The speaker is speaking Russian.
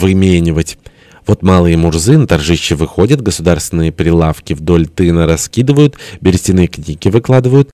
выменивать. Вот малые мурзы на торжище выходят, государственные прилавки вдоль тына раскидывают, берестяные книги выкладывают.